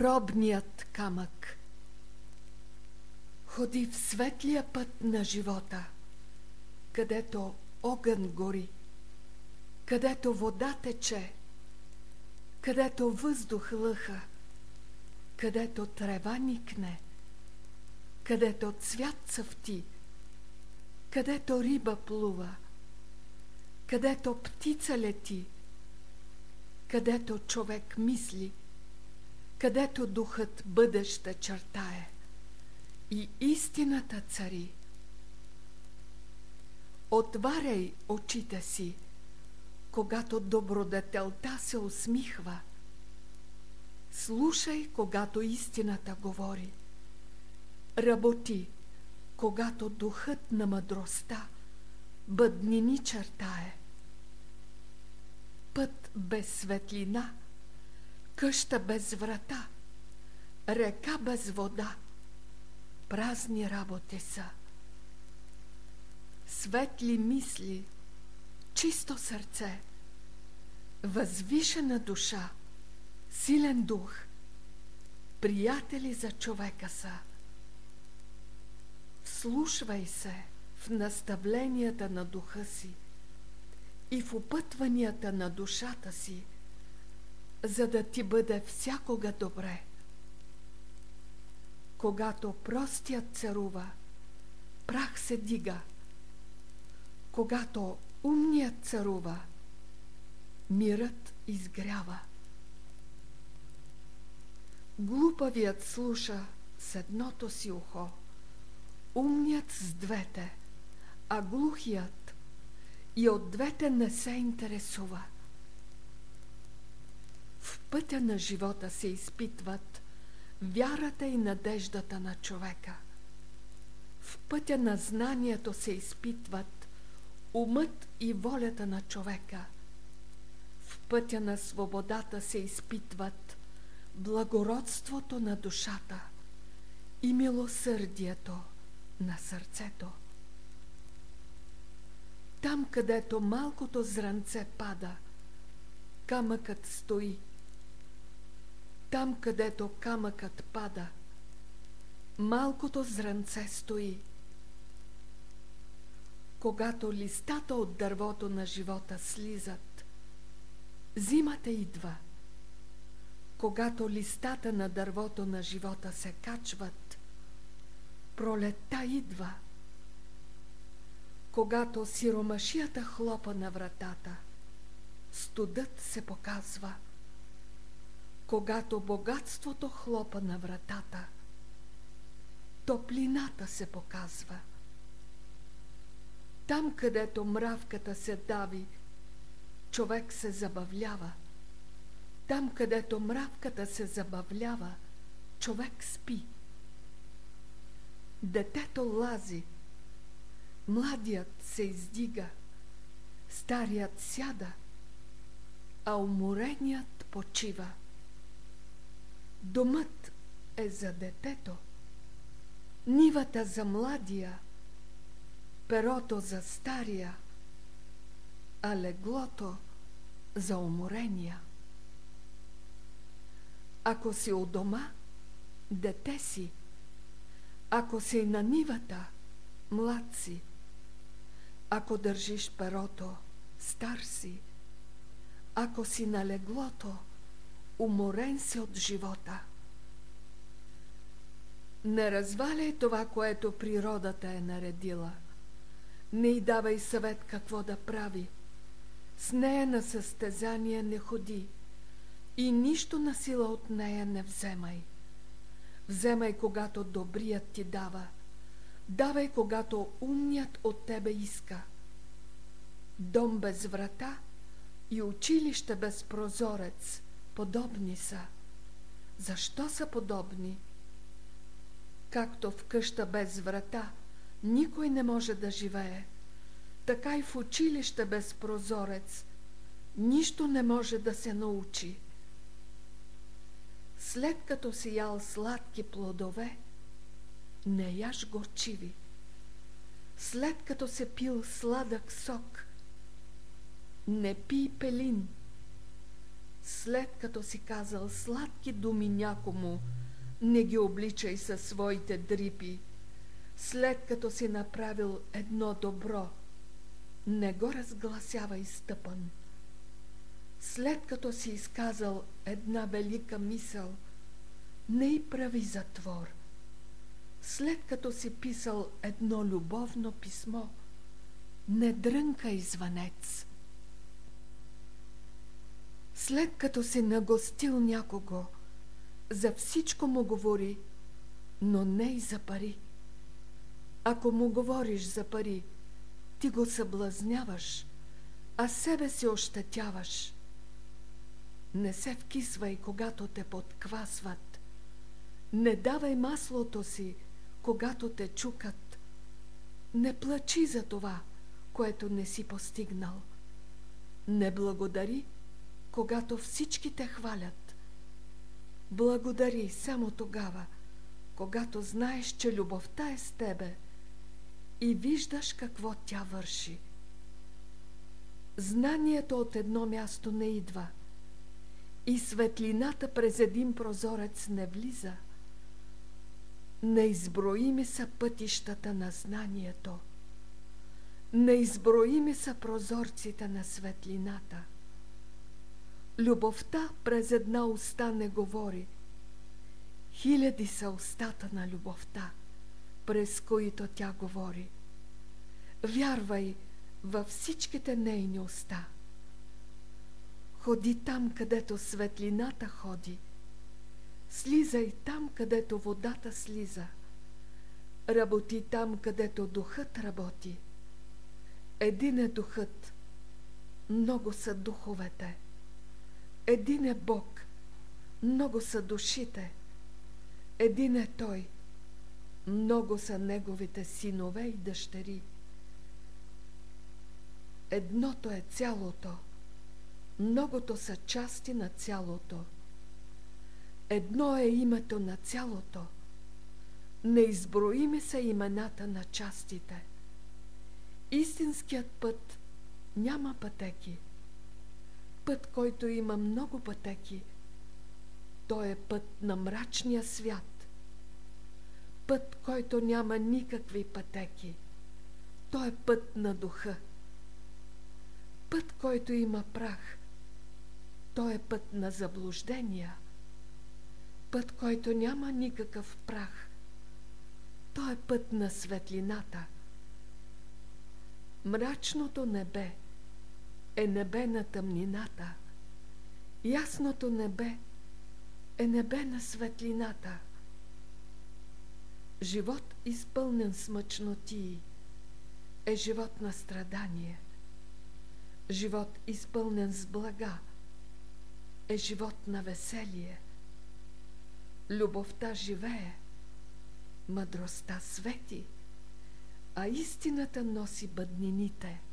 пробният камък. Ходи в светлия път на живота, където огън гори, където вода тече, където въздух лъха, където трева никне, където цвят цъфти, където риба плува, където птица лети, където човек мисли, където духът бъдеща чертае и истината цари. Отваряй очите си, когато добродетелта се усмихва. Слушай, когато истината говори. Работи, когато духът на мъдростта бъднини чертае. Път без светлина, къща без врата, река без вода, празни работи са. Светли мисли, чисто сърце, възвишена душа, силен дух, приятели за човека са. Вслушвай се в наставленията на духа си и в опътванията на душата си, за да ти бъде всякога добре. Когато простият царува, прах се дига. Когато умният царува, мирът изгрява. Глупавият слуша с едното си ухо, умният с двете, а глухият и от двете не се интересува. В пътя на живота се изпитват вярата и надеждата на човека. В пътя на знанието се изпитват умът и волята на човека. В пътя на свободата се изпитват благородството на душата и милосърдието на сърцето. Там, където малкото зранце пада, камъкът стои. Там, където камъкът пада, малкото зранце стои. Когато листата от дървото на живота слизат, зимата идва. Когато листата на дървото на живота се качват, пролетта идва – когато сиромашията хлопа на вратата, студът се показва. Когато богатството хлопа на вратата, топлината се показва. Там, където мравката се дави, човек се забавлява. Там, където мравката се забавлява, човек спи. Детето лази, Младият се издига, старият сяда, а умореният почива. Домът е за детето, нивата за младия, перото за стария, а леглото за уморения. Ако си у дома, дете си, ако си на нивата, млад си – ако държиш перото, стар си. Ако си на леглото, уморен си от живота. Не разваляй това, което природата е наредила. Не й давай съвет какво да прави. С нея на състезание не ходи и нищо на сила от нея не вземай. Вземай, когато добрият ти дава – Давай, когато умният от тебе иска. Дом без врата и училище без прозорец подобни са. Защо са подобни? Както в къща без врата никой не може да живее, така и в училище без прозорец нищо не може да се научи. След като си ял сладки плодове, не яш горчиви. След като се пил сладък сок, не пий пелин. След като си казал сладки думи някому, не ги обличай със своите дрипи. След като си направил едно добро, не го разгласявай стъпан. След като си изказал една велика мисъл, не и прави затвор. След като си писал едно любовно писмо, не дрънкай звънец. След като си нагостил някого, за всичко му говори, но не и за пари. Ако му говориш за пари, ти го съблазняваш, а себе си ощетяваш. Не се вкисвай, когато те подквасват. Не давай маслото си, когато те чукат. Не плачи за това, което не си постигнал. Не благодари, когато всички те хвалят. Благодари само тогава, когато знаеш, че любовта е с тебе и виждаш какво тя върши. Знанието от едно място не идва и светлината през един прозорец не влиза. Неизброими са пътищата на знанието. Неизброими са прозорците на светлината. Любовта през една уста не говори. Хиляди са устата на любовта, през които тя говори. Вярвай във всичките нейни уста. Ходи там, където светлината ходи. Слизай там, където водата слиза. Работи там, където духът работи. Един е духът, много са духовете. Един е Бог, много са душите. Един е Той, много са Неговите синове и дъщери. Едното е цялото, многото са части на цялото. Едно е името на цялото, неизброими са имената на частите. Истинският път няма пътеки – път, който има много пътеки. Той е път на мрачния свят. Път, който няма никакви пътеки. Той е път на духа. Път, който има прах. Той е път на заблуждения. Път, който няма никакъв прах. Той е път на светлината. Мрачното небе – е небе на тъмнината. Ясното небе е небе на светлината. Живот изпълнен с мъчноти е живот на страдание. Живот изпълнен с блага е живот на веселие. Любовта живее, мъдростта свети, а истината носи бъднините –